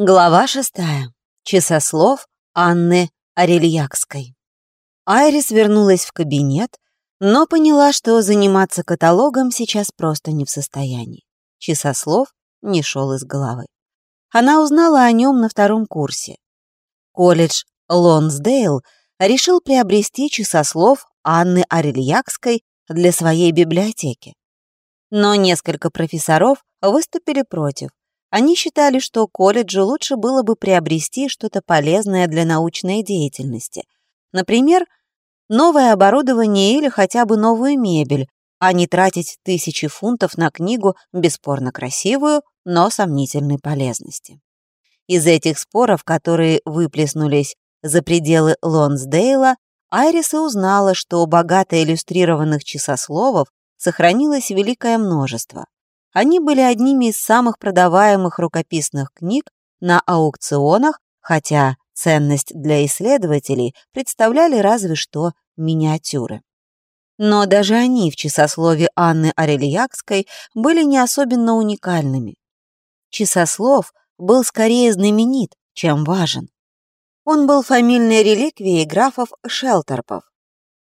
Глава шестая. Часослов Анны Арельякской. Айрис вернулась в кабинет, но поняла, что заниматься каталогом сейчас просто не в состоянии. Часослов не шел из головы. Она узнала о нем на втором курсе. Колледж Лонсдейл решил приобрести часослов Анны Арельякской для своей библиотеки. Но несколько профессоров выступили против. Они считали, что колледжу лучше было бы приобрести что-то полезное для научной деятельности. Например, новое оборудование или хотя бы новую мебель, а не тратить тысячи фунтов на книгу, бесспорно красивую, но сомнительной полезности. Из этих споров, которые выплеснулись за пределы Лонсдейла, Айрис и узнала, что богато иллюстрированных часословов сохранилось великое множество. Они были одними из самых продаваемых рукописных книг на аукционах, хотя ценность для исследователей представляли разве что миниатюры. Но даже они в часослове Анны Арельякской были не особенно уникальными. Часослов был скорее знаменит, чем важен. Он был фамильной реликвией графов Шелтерпов.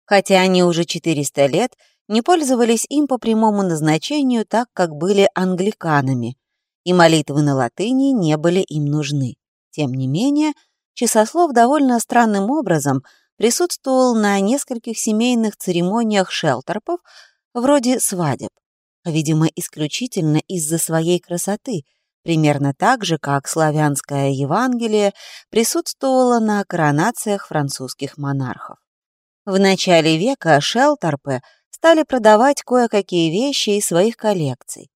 Хотя они уже 400 лет не пользовались им по прямому назначению так, как были англиканами, и молитвы на латыни не были им нужны. Тем не менее, часослов довольно странным образом присутствовал на нескольких семейных церемониях шелтерпов, вроде свадеб, видимо, исключительно из-за своей красоты, примерно так же, как славянское Евангелие присутствовало на коронациях французских монархов. В начале века шелтерпы стали продавать кое-какие вещи из своих коллекций.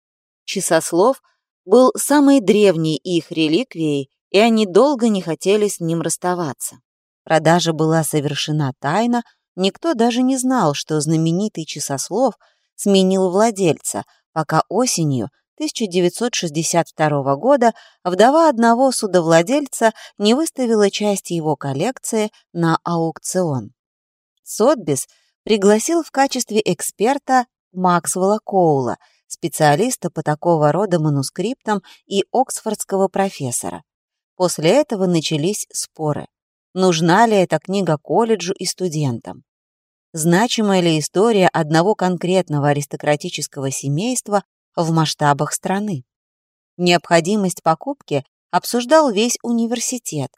Часослов был самой древней их реликвией, и они долго не хотели с ним расставаться. Продажа была совершена тайно, никто даже не знал, что знаменитый часослов сменил владельца, пока осенью 1962 года вдова одного судовладельца не выставила часть его коллекции на аукцион. Сотбис пригласил в качестве эксперта Максвелла Коула, специалиста по такого рода манускриптам и оксфордского профессора. После этого начались споры. Нужна ли эта книга колледжу и студентам? Значимая ли история одного конкретного аристократического семейства в масштабах страны? Необходимость покупки обсуждал весь университет,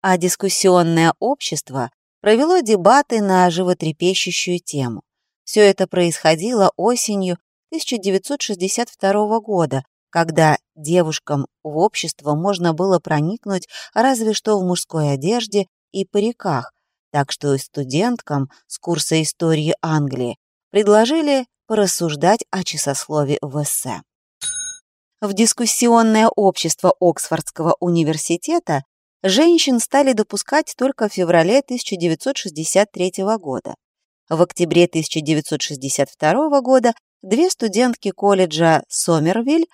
а дискуссионное общество провело дебаты на животрепещущую тему. Все это происходило осенью 1962 года, когда девушкам в общество можно было проникнуть разве что в мужской одежде и париках, так что студенткам с курса истории Англии предложили порассуждать о часослове в эссе. В дискуссионное общество Оксфордского университета женщин стали допускать только в феврале 1963 года. В октябре 1962 года две студентки колледжа Сомервиль,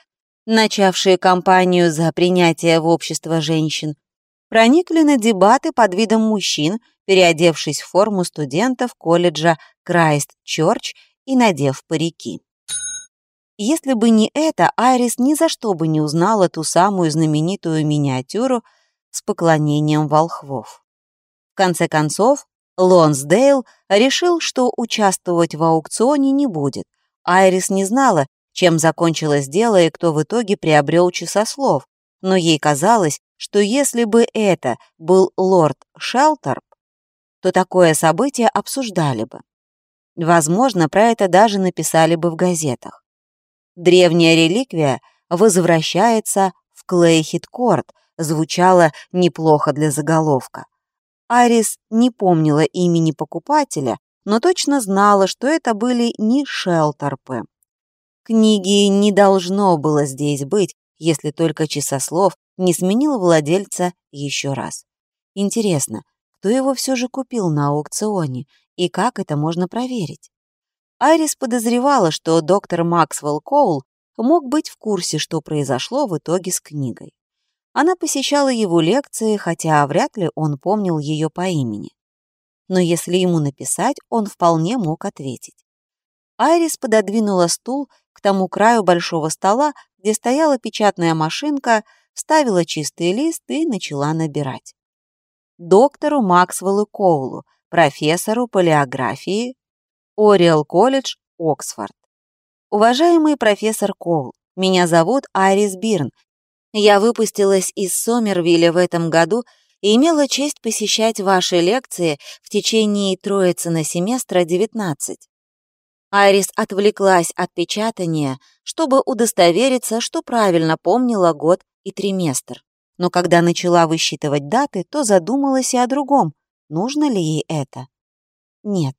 начавшие кампанию за принятие в общество женщин, проникли на дебаты под видом мужчин, переодевшись в форму студентов колледжа Крайст-Чорч и надев парики. Если бы не это, Айрис ни за что бы не узнала ту самую знаменитую миниатюру с поклонением волхвов. В конце концов, Лонсдейл решил, что участвовать в аукционе не будет. Айрис не знала, чем закончилось дело и кто в итоге приобрел часослов, но ей казалось, что если бы это был лорд Шелтерп, то такое событие обсуждали бы. Возможно, про это даже написали бы в газетах. Древняя реликвия возвращается в Клейхит-Корт, звучало неплохо для заголовка. Арис не помнила имени покупателя, но точно знала, что это были не Шелтерпы. Книги не должно было здесь быть, если только часослов не сменил владельца еще раз. Интересно, кто его все же купил на аукционе и как это можно проверить? Айрис подозревала, что доктор Максвелл Коул мог быть в курсе, что произошло в итоге с книгой. Она посещала его лекции, хотя вряд ли он помнил ее по имени. Но если ему написать, он вполне мог ответить. Айрис пододвинула стул к тому краю большого стола, где стояла печатная машинка вставила чистый лист и начала набирать. Доктору Максвеллу Коулу, профессору палеографии, Ориэл колледж, Оксфорд. Уважаемый профессор Коул, меня зовут Айрис Бирн. Я выпустилась из Сомервилля в этом году и имела честь посещать ваши лекции в течение троицы на семестра 19. Айрис отвлеклась от печатания, чтобы удостовериться, что правильно помнила год и триместр. Но когда начала высчитывать даты, то задумалась и о другом. Нужно ли ей это? Нет.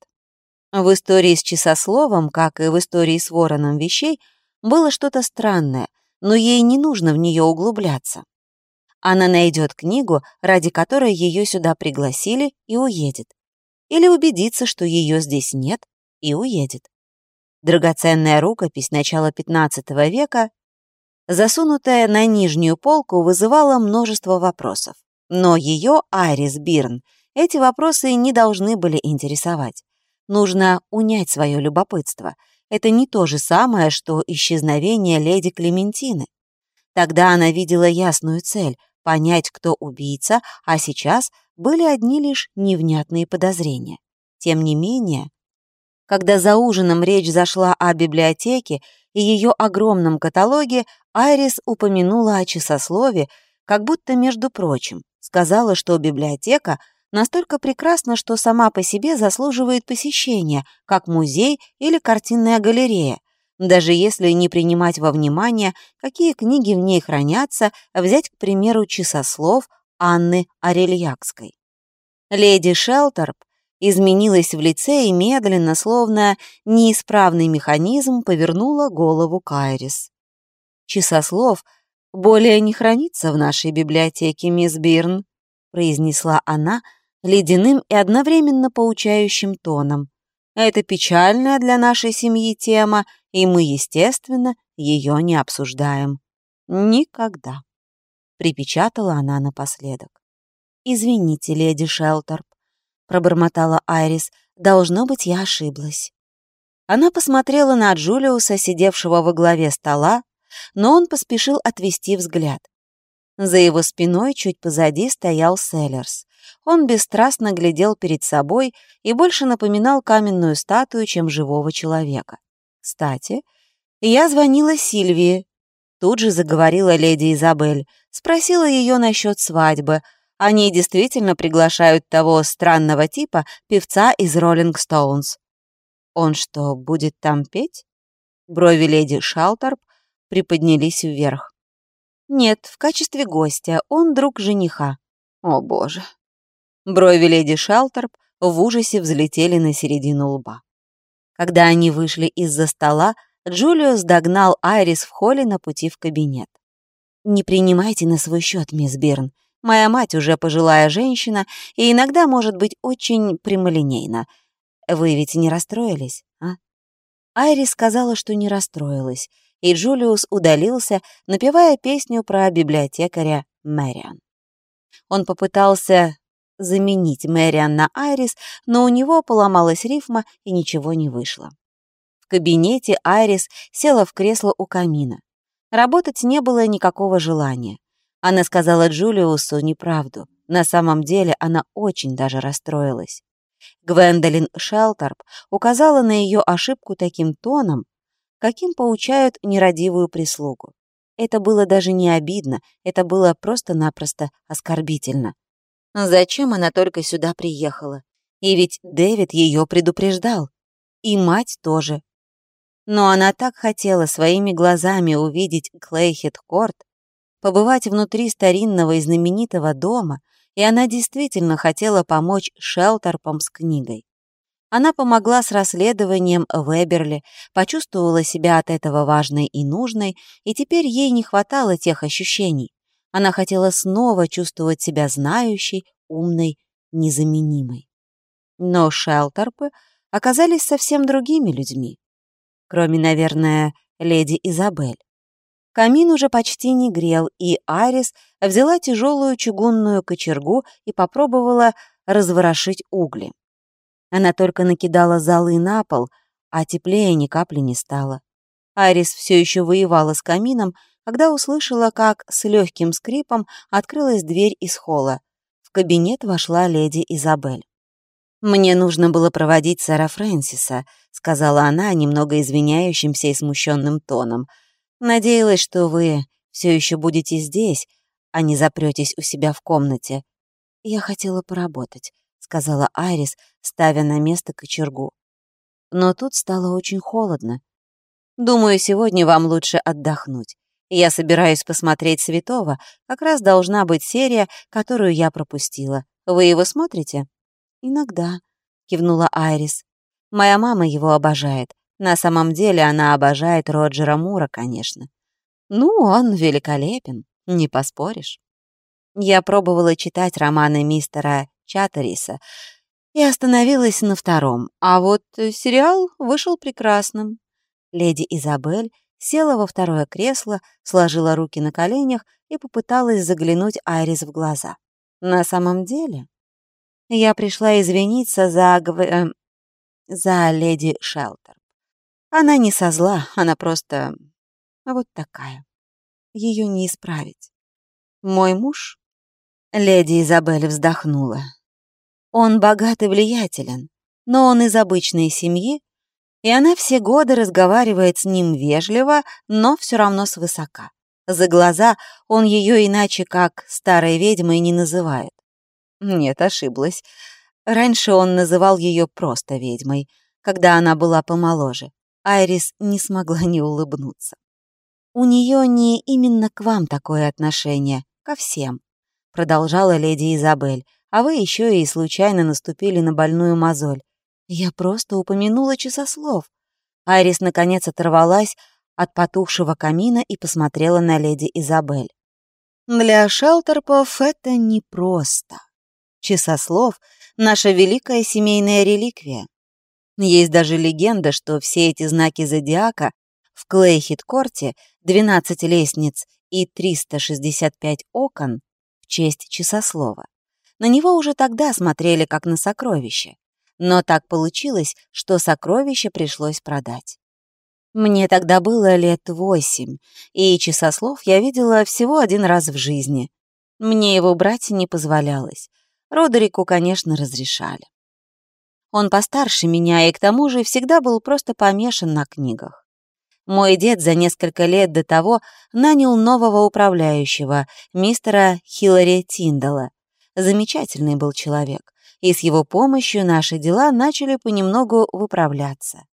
В истории с часословом, как и в истории с вороном вещей, было что-то странное, но ей не нужно в нее углубляться. Она найдет книгу, ради которой ее сюда пригласили, и уедет. Или убедится, что ее здесь нет, и уедет. Драгоценная рукопись начала XV века, засунутая на нижнюю полку, вызывала множество вопросов. Но ее, Айрис Бирн, эти вопросы не должны были интересовать. Нужно унять свое любопытство. Это не то же самое, что исчезновение леди Клементины. Тогда она видела ясную цель — понять, кто убийца, а сейчас были одни лишь невнятные подозрения. Тем не менее, когда за ужином речь зашла о библиотеке и ее огромном каталоге, Айрис упомянула о часослове, как будто между прочим, сказала, что библиотека настолько прекрасна, что сама по себе заслуживает посещения, как музей или картинная галерея, даже если не принимать во внимание, какие книги в ней хранятся, взять, к примеру, часослов Анны Арельякской. Леди Шелтерп изменилась в лице и медленно, словно неисправный механизм, повернула голову Кайрис. «Часослов более не хранится в нашей библиотеке, мисс Бирн», произнесла она ледяным и одновременно поучающим тоном. «Это печальная для нашей семьи тема, и мы, естественно, ее не обсуждаем. Никогда», припечатала она напоследок. «Извините, леди Шелтерп, — пробормотала Айрис. «Должно быть, я ошиблась». Она посмотрела на Джулиуса, сидевшего во главе стола, но он поспешил отвести взгляд. За его спиной чуть позади стоял Селлерс. Он бесстрастно глядел перед собой и больше напоминал каменную статую, чем живого человека. «Кстати, я звонила Сильвии», — тут же заговорила леди Изабель, спросила ее насчет свадьбы, они действительно приглашают того странного типа, певца из Роллинг Стоунс. Он что, будет там петь? Брови леди Шалторп приподнялись вверх. Нет, в качестве гостя, он друг жениха. О боже. Брови леди Шалторп в ужасе взлетели на середину лба. Когда они вышли из-за стола, Джулиус догнал Айрис в холле на пути в кабинет. «Не принимайте на свой счет, мисс Бирн. Моя мать уже пожилая женщина и иногда может быть очень прямолинейна. Вы ведь не расстроились, а?» Айри сказала, что не расстроилась, и Джулиус удалился, напевая песню про библиотекаря Мэриан. Он попытался заменить Мэриан на Айрис, но у него поломалась рифма и ничего не вышло. В кабинете Айрис села в кресло у камина. Работать не было никакого желания. Она сказала Джулиусу неправду. На самом деле она очень даже расстроилась. Гвендолин Шелтерп указала на ее ошибку таким тоном, каким поучают нерадивую прислугу. Это было даже не обидно, это было просто-напросто оскорбительно. Зачем она только сюда приехала? И ведь Дэвид ее предупреждал. И мать тоже. Но она так хотела своими глазами увидеть Клейхед-Корт, побывать внутри старинного и знаменитого дома, и она действительно хотела помочь Шелтерпам с книгой. Она помогла с расследованием в почувствовала себя от этого важной и нужной, и теперь ей не хватало тех ощущений. Она хотела снова чувствовать себя знающей, умной, незаменимой. Но Шелтерпы оказались совсем другими людьми. Кроме, наверное, леди Изабель. Камин уже почти не грел, и Арис взяла тяжелую чугунную кочергу и попробовала разворошить угли. Она только накидала золы на пол, а теплее ни капли не стало. Арис все еще воевала с камином, когда услышала, как с легким скрипом открылась дверь из холла. В кабинет вошла леди Изабель. «Мне нужно было проводить сэра Фрэнсиса», — сказала она немного извиняющимся и смущенным тоном. «Надеялась, что вы все еще будете здесь, а не запретесь у себя в комнате. Я хотела поработать», — сказала Айрис, ставя на место кочергу. Но тут стало очень холодно. «Думаю, сегодня вам лучше отдохнуть. Я собираюсь посмотреть «Святого», как раз должна быть серия, которую я пропустила. Вы его смотрите?» «Иногда», — кивнула Айрис. «Моя мама его обожает. На самом деле она обожает Роджера Мура, конечно. Ну, он великолепен, не поспоришь. Я пробовала читать романы мистера Чаттериса и остановилась на втором, а вот сериал вышел прекрасным. Леди Изабель села во второе кресло, сложила руки на коленях и попыталась заглянуть Айрис в глаза. На самом деле, я пришла извиниться за... Э, за леди Шелтер. Она не со зла, она просто вот такая. Ее не исправить. Мой муж? Леди Изабель вздохнула. Он богат и влиятелен, но он из обычной семьи, и она все годы разговаривает с ним вежливо, но все равно свысока. За глаза он ее иначе как старой ведьмой не называет. Нет, ошиблась. Раньше он называл ее просто ведьмой, когда она была помоложе. Айрис не смогла не улыбнуться. «У нее не именно к вам такое отношение, ко всем», продолжала леди Изабель, «а вы еще и случайно наступили на больную мозоль. Я просто упомянула часослов». Айрис наконец оторвалась от потухшего камина и посмотрела на леди Изабель. «Для Шелтерпов это непросто. Часослов — наша великая семейная реликвия. Есть даже легенда, что все эти знаки зодиака в Клейхит-корте 12 лестниц и 365 окон в честь часослова. На него уже тогда смотрели как на сокровище. Но так получилось, что сокровище пришлось продать. Мне тогда было лет восемь, и часослов я видела всего один раз в жизни. Мне его брать не позволялось. Родерику, конечно, разрешали. Он постарше меня и к тому же всегда был просто помешан на книгах. Мой дед за несколько лет до того нанял нового управляющего, мистера Хиллари Тиндала. Замечательный был человек, и с его помощью наши дела начали понемногу выправляться.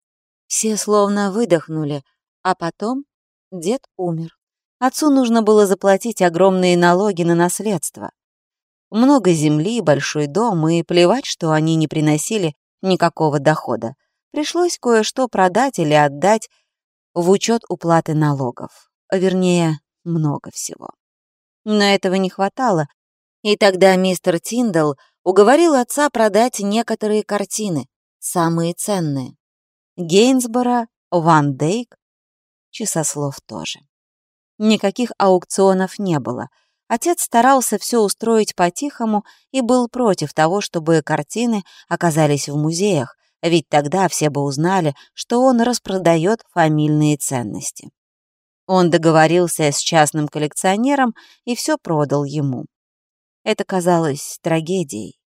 Все словно выдохнули, а потом дед умер. Отцу нужно было заплатить огромные налоги на наследство. Много земли, большой дом, и плевать, что они не приносили никакого дохода. Пришлось кое-что продать или отдать в учет уплаты налогов. Вернее, много всего. Но этого не хватало, и тогда мистер Тиндал уговорил отца продать некоторые картины, самые ценные. Гейнсборо, Ван Дейк, часослов тоже. Никаких аукционов не было. Отец старался все устроить по-тихому и был против того, чтобы картины оказались в музеях, ведь тогда все бы узнали, что он распродает фамильные ценности. Он договорился с частным коллекционером и все продал ему. Это казалось трагедией.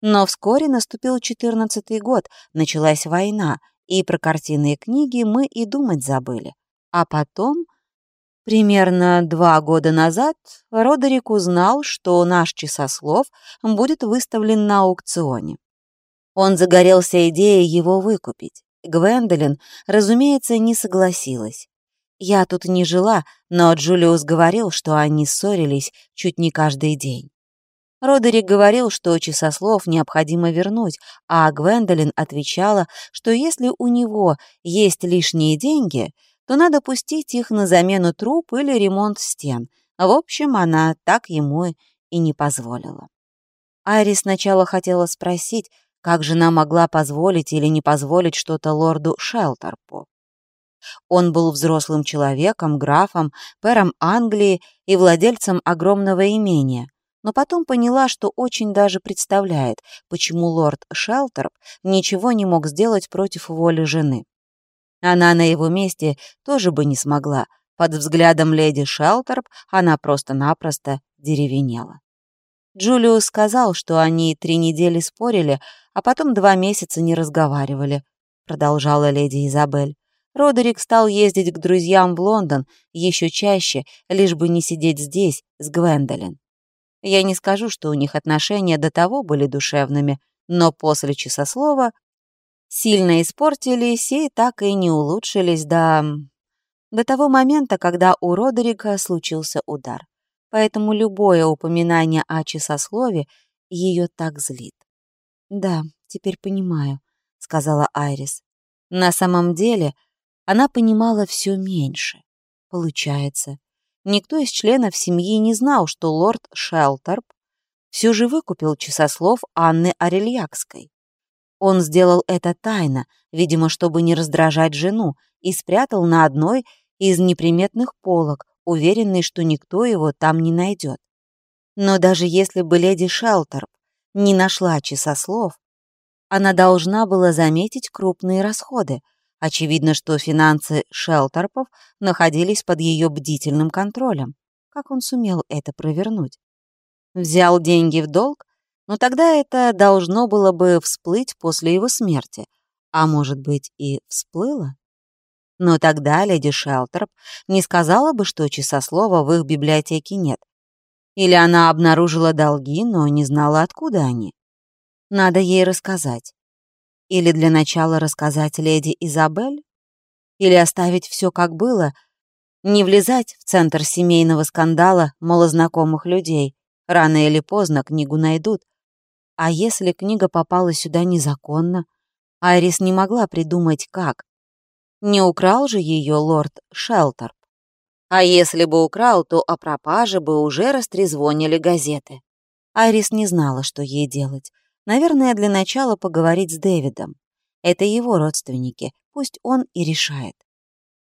Но вскоре наступил четырнадцатый год, началась война, и про картины и книги мы и думать забыли. А потом, примерно два года назад, Родерик узнал, что наш часослов будет выставлен на аукционе. Он загорелся идеей его выкупить. Гвендолин, разумеется, не согласилась. Я тут не жила, но Джулиус говорил, что они ссорились чуть не каждый день. Родерик говорил, что часослов необходимо вернуть, а Гвендолин отвечала, что если у него есть лишние деньги, то надо пустить их на замену труб или ремонт стен. В общем, она так ему и не позволила. Айри сначала хотела спросить, как жена могла позволить или не позволить что-то лорду Шелтерпу? Он был взрослым человеком, графом, пэром Англии и владельцем огромного имения, но потом поняла, что очень даже представляет, почему лорд Шелтерп ничего не мог сделать против воли жены. Она на его месте тоже бы не смогла, Под взглядом леди Шелтерп она просто-напросто деревенела. Джулиус сказал, что они три недели спорили, а потом два месяца не разговаривали, продолжала леди Изабель. Родерик стал ездить к друзьям в Лондон еще чаще, лишь бы не сидеть здесь, с Гвендолин. Я не скажу, что у них отношения до того были душевными, но после часослова сильно испортились и так и не улучшились до... до того момента, когда у Родерика случился удар. Поэтому любое упоминание о часослове ее так злит. «Да, теперь понимаю», — сказала Айрис. На самом деле она понимала все меньше. Получается, никто из членов семьи не знал, что лорд Шелтерп все же выкупил часослов Анны Орельякской. Он сделал это тайно, видимо, чтобы не раздражать жену, и спрятал на одной из неприметных полок, уверенный, что никто его там не найдет. Но даже если бы леди Шелтерп не нашла часослов, она должна была заметить крупные расходы, Очевидно, что финансы Шелтерпов находились под ее бдительным контролем. Как он сумел это провернуть? Взял деньги в долг? Но тогда это должно было бы всплыть после его смерти. А может быть, и всплыло? Но тогда леди Шелтерп не сказала бы, что часослова в их библиотеке нет. Или она обнаружила долги, но не знала, откуда они. Надо ей рассказать. Или для начала рассказать леди Изабель? Или оставить все как было? Не влезать в центр семейного скандала малознакомых людей. Рано или поздно книгу найдут. А если книга попала сюда незаконно? Айрис не могла придумать, как. Не украл же ее лорд Шелтерп. А если бы украл, то о пропаже бы уже растрезвонили газеты. Айрис не знала, что ей делать. Наверное, для начала поговорить с Дэвидом. Это его родственники, пусть он и решает.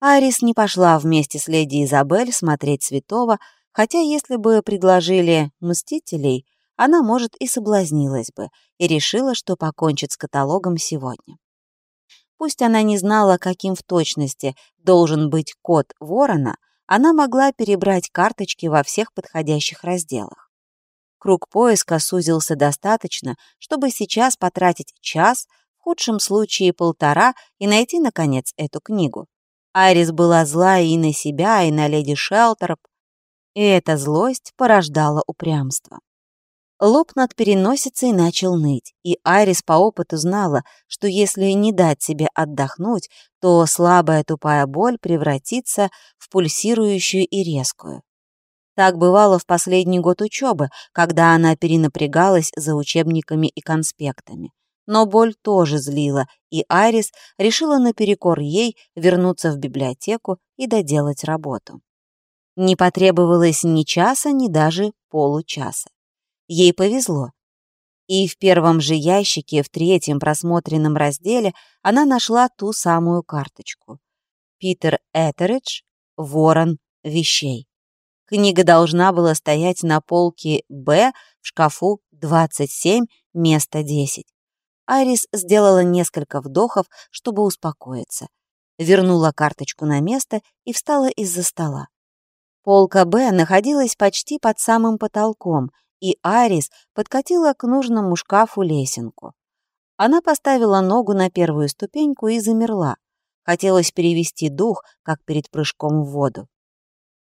Арис не пошла вместе с леди Изабель смотреть Святого, хотя если бы предложили «Мстителей», она, может, и соблазнилась бы, и решила, что покончит с каталогом сегодня. Пусть она не знала, каким в точности должен быть код ворона, она могла перебрать карточки во всех подходящих разделах. Круг поиска сузился достаточно, чтобы сейчас потратить час, в худшем случае полтора, и найти, наконец, эту книгу. Айрис была зла и на себя, и на леди Шелтерп, и эта злость порождала упрямство. Лоб над переносицей начал ныть, и Айрис по опыту знала, что если не дать себе отдохнуть, то слабая тупая боль превратится в пульсирующую и резкую. Так бывало в последний год учебы, когда она перенапрягалась за учебниками и конспектами. Но боль тоже злила, и Айрис решила наперекор ей вернуться в библиотеку и доделать работу. Не потребовалось ни часа, ни даже получаса. Ей повезло. И в первом же ящике, в третьем просмотренном разделе, она нашла ту самую карточку. Питер Этеридж, ворон вещей. Книга должна была стоять на полке «Б» в шкафу 27, место 10. Айрис сделала несколько вдохов, чтобы успокоиться. Вернула карточку на место и встала из-за стола. Полка «Б» находилась почти под самым потолком, и Айрис подкатила к нужному шкафу лесенку. Она поставила ногу на первую ступеньку и замерла. Хотелось перевести дух, как перед прыжком в воду.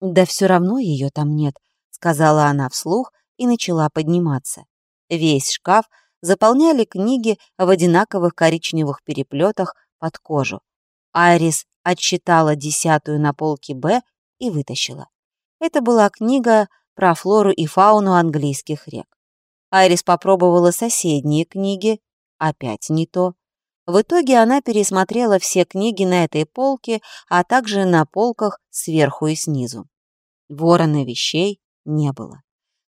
«Да все равно ее там нет», — сказала она вслух и начала подниматься. Весь шкаф заполняли книги в одинаковых коричневых переплетах под кожу. Айрис отсчитала десятую на полке «Б» и вытащила. Это была книга про флору и фауну английских рек. Айрис попробовала соседние книги, опять не то. В итоге она пересмотрела все книги на этой полке, а также на полках сверху и снизу. Ворона вещей не было.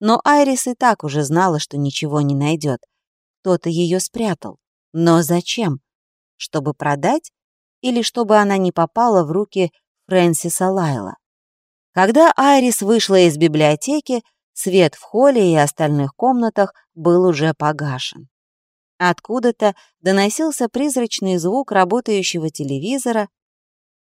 Но Айрис и так уже знала, что ничего не найдет. Кто-то ее спрятал. Но зачем? Чтобы продать? Или чтобы она не попала в руки Фрэнсиса Лайла? Когда Айрис вышла из библиотеки, свет в холле и остальных комнатах был уже погашен. Откуда-то доносился призрачный звук работающего телевизора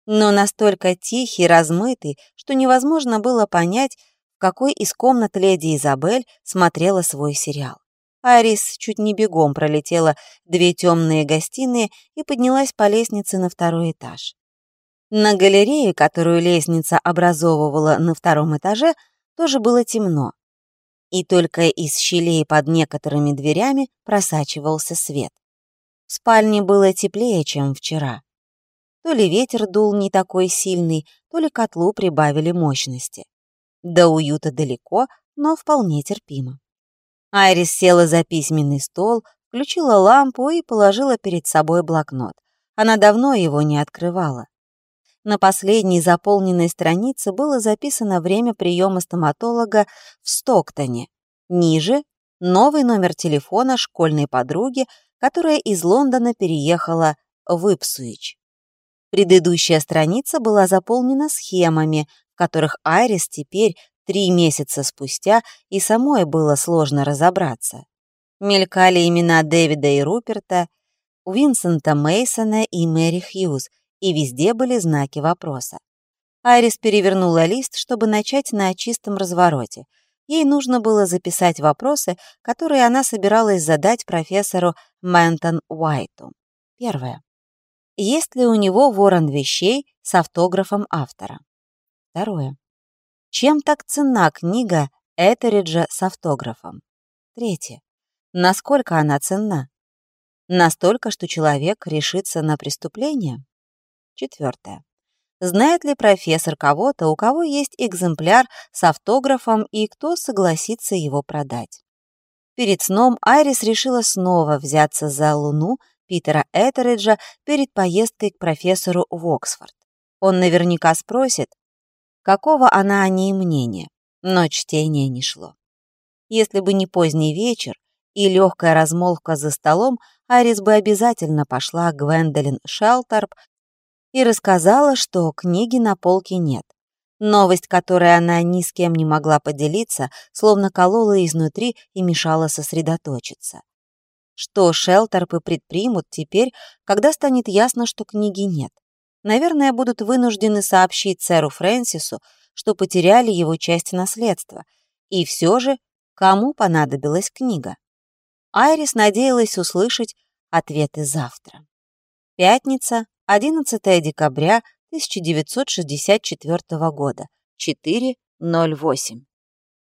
но настолько тихий, размытый, что невозможно было понять, в какой из комнат леди Изабель смотрела свой сериал. Арис чуть не бегом пролетела две темные гостиные и поднялась по лестнице на второй этаж. На галерее, которую лестница образовывала на втором этаже, тоже было темно. И только из щелей под некоторыми дверями просачивался свет. В спальне было теплее, чем вчера. То ли ветер дул не такой сильный, то ли котлу прибавили мощности. До уюта далеко, но вполне терпимо. Айрис села за письменный стол, включила лампу и положила перед собой блокнот. Она давно его не открывала. На последней заполненной странице было записано время приема стоматолога в Стоктоне. Ниже — новый номер телефона школьной подруги, которая из Лондона переехала в Ипсуич. Предыдущая страница была заполнена схемами, в которых Айрис теперь, три месяца спустя, и самой было сложно разобраться. Мелькали имена Дэвида и Руперта, Уинсента Мейсона и Мэри Хьюз, и везде были знаки вопроса. Айрис перевернула лист, чтобы начать на чистом развороте. Ей нужно было записать вопросы, которые она собиралась задать профессору Мэнтон Уайту. Первое. Есть ли у него ворон вещей с автографом автора? Второе. Чем так ценна книга Этериджа с автографом? Третье. Насколько она ценна? Настолько, что человек решится на преступление? Четвертое. Знает ли профессор кого-то, у кого есть экземпляр с автографом и кто согласится его продать? Перед сном Айрис решила снова взяться за Луну Питера Этериджа перед поездкой к профессору в Оксфорд. Он наверняка спросит, какого она о ней мнения, но чтение не шло. Если бы не поздний вечер и легкая размолвка за столом, Арис бы обязательно пошла к Гвендолин Шелтерп и рассказала, что книги на полке нет. Новость, которой она ни с кем не могла поделиться, словно колола изнутри и мешала сосредоточиться. Что Шелтерпы предпримут теперь, когда станет ясно, что книги нет? Наверное, будут вынуждены сообщить сэру Фрэнсису, что потеряли его часть наследства. И все же, кому понадобилась книга? Айрис надеялась услышать ответы завтра. Пятница, 11 декабря 1964 года, 4.08.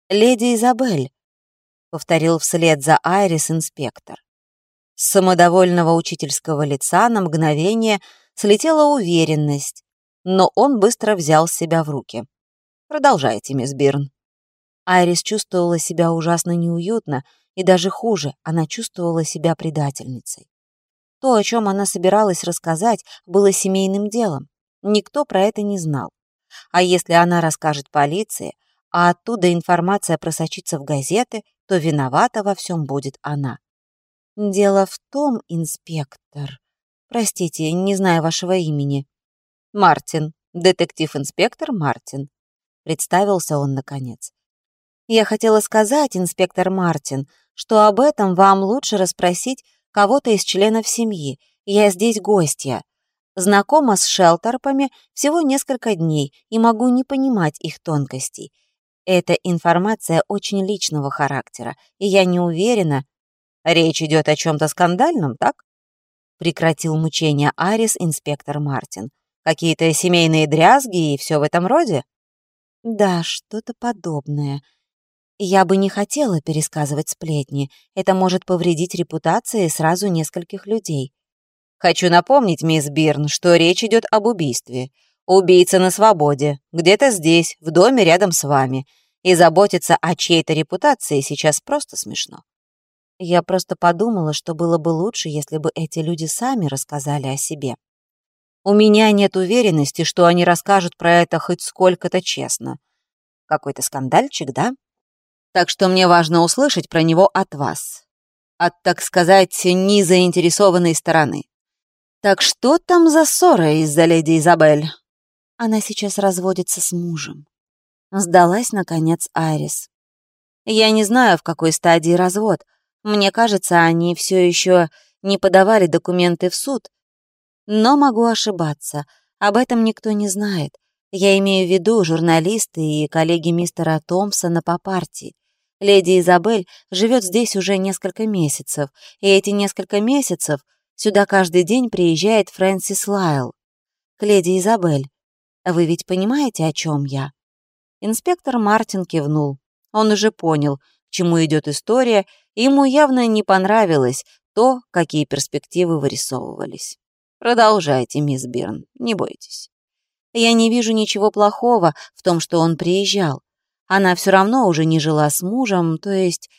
«Леди Изабель», — повторил вслед за Айрис инспектор. С самодовольного учительского лица на мгновение слетела уверенность, но он быстро взял себя в руки. «Продолжайте, мисс Бирн». Айрис чувствовала себя ужасно неуютно, и даже хуже, она чувствовала себя предательницей. То, о чем она собиралась рассказать, было семейным делом. Никто про это не знал. А если она расскажет полиции, а оттуда информация просочится в газеты, то виновата во всем будет она. «Дело в том, инспектор...» «Простите, не знаю вашего имени». «Мартин, детектив-инспектор Мартин», — представился он наконец. «Я хотела сказать, инспектор Мартин, что об этом вам лучше расспросить кого-то из членов семьи. Я здесь гостья. Знакома с Шелтерпами всего несколько дней и могу не понимать их тонкостей. Эта информация очень личного характера, и я не уверена, Речь идет о чем-то скандальном, так? Прекратил мучения Арис инспектор Мартин. Какие-то семейные дрязги и все в этом роде? Да, что-то подобное. Я бы не хотела пересказывать сплетни. Это может повредить репутации сразу нескольких людей. Хочу напомнить, мисс Бирн, что речь идет об убийстве. Убийца на свободе, где-то здесь, в доме рядом с вами. И заботиться о чьей-то репутации сейчас просто смешно. Я просто подумала, что было бы лучше, если бы эти люди сами рассказали о себе. У меня нет уверенности, что они расскажут про это хоть сколько-то честно. Какой-то скандальчик, да? Так что мне важно услышать про него от вас. От, так сказать, незаинтересованной стороны. Так что там за ссора из-за леди Изабель? Она сейчас разводится с мужем. Сдалась, наконец, Айрис. Я не знаю, в какой стадии развод, мне кажется, они все еще не подавали документы в суд. Но могу ошибаться. Об этом никто не знает. Я имею в виду журналисты и коллеги мистера Томпсона по партии. Леди Изабель живет здесь уже несколько месяцев, и эти несколько месяцев сюда каждый день приезжает Фрэнсис Лайл. К леди Изабель. Вы ведь понимаете, о чем я?» Инспектор Мартин кивнул. Он уже понял, чему идет история, ему явно не понравилось то, какие перспективы вырисовывались. «Продолжайте, мисс Бирн, не бойтесь». Я не вижу ничего плохого в том, что он приезжал. Она все равно уже не жила с мужем, то есть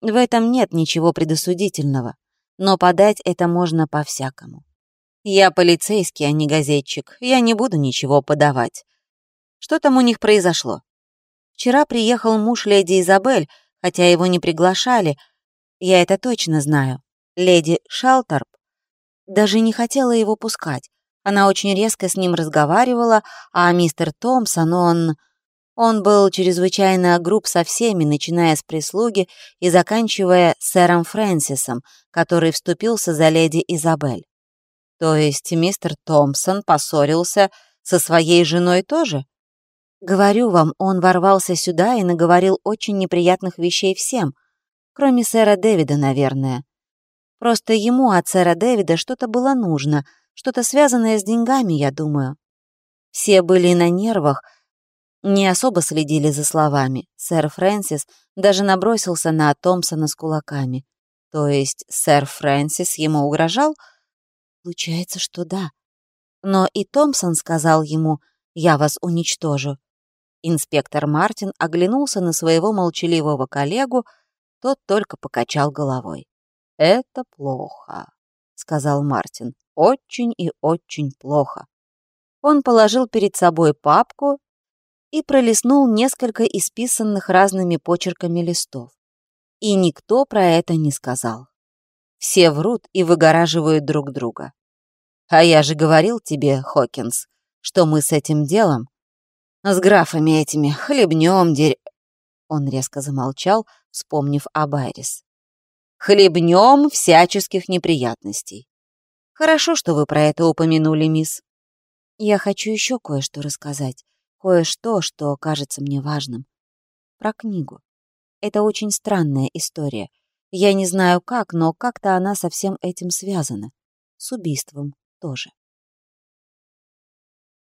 в этом нет ничего предосудительного. Но подать это можно по-всякому. Я полицейский, а не газетчик. Я не буду ничего подавать. Что там у них произошло? Вчера приехал муж леди Изабель, хотя его не приглашали. Я это точно знаю. Леди Шалторп даже не хотела его пускать. Она очень резко с ним разговаривала, а мистер Томпсон, он... Он был чрезвычайно груб со всеми, начиная с прислуги и заканчивая сэром Фрэнсисом, который вступился за леди Изабель. То есть мистер Томпсон поссорился со своей женой тоже? Говорю вам, он ворвался сюда и наговорил очень неприятных вещей всем, кроме сэра Дэвида, наверное. Просто ему от сэра Дэвида что-то было нужно — что-то связанное с деньгами, я думаю. Все были на нервах, не особо следили за словами. Сэр Фрэнсис даже набросился на Томпсона с кулаками. То есть сэр Фрэнсис ему угрожал? Получается, что да. Но и Томпсон сказал ему «Я вас уничтожу». Инспектор Мартин оглянулся на своего молчаливого коллегу, тот только покачал головой. «Это плохо», — сказал Мартин очень и очень плохо. Он положил перед собой папку и пролистнул несколько исписанных разными почерками листов. И никто про это не сказал. Все врут и выгораживают друг друга. А я же говорил тебе, Хокинс, что мы с этим делом, с графами этими, хлебнем дерь... Он резко замолчал, вспомнив об Айрис. Хлебнем всяческих неприятностей. Хорошо, что вы про это упомянули, мисс. Я хочу еще кое-что рассказать. Кое-что, что кажется мне важным. Про книгу. Это очень странная история. Я не знаю как, но как-то она со всем этим связана. С убийством тоже.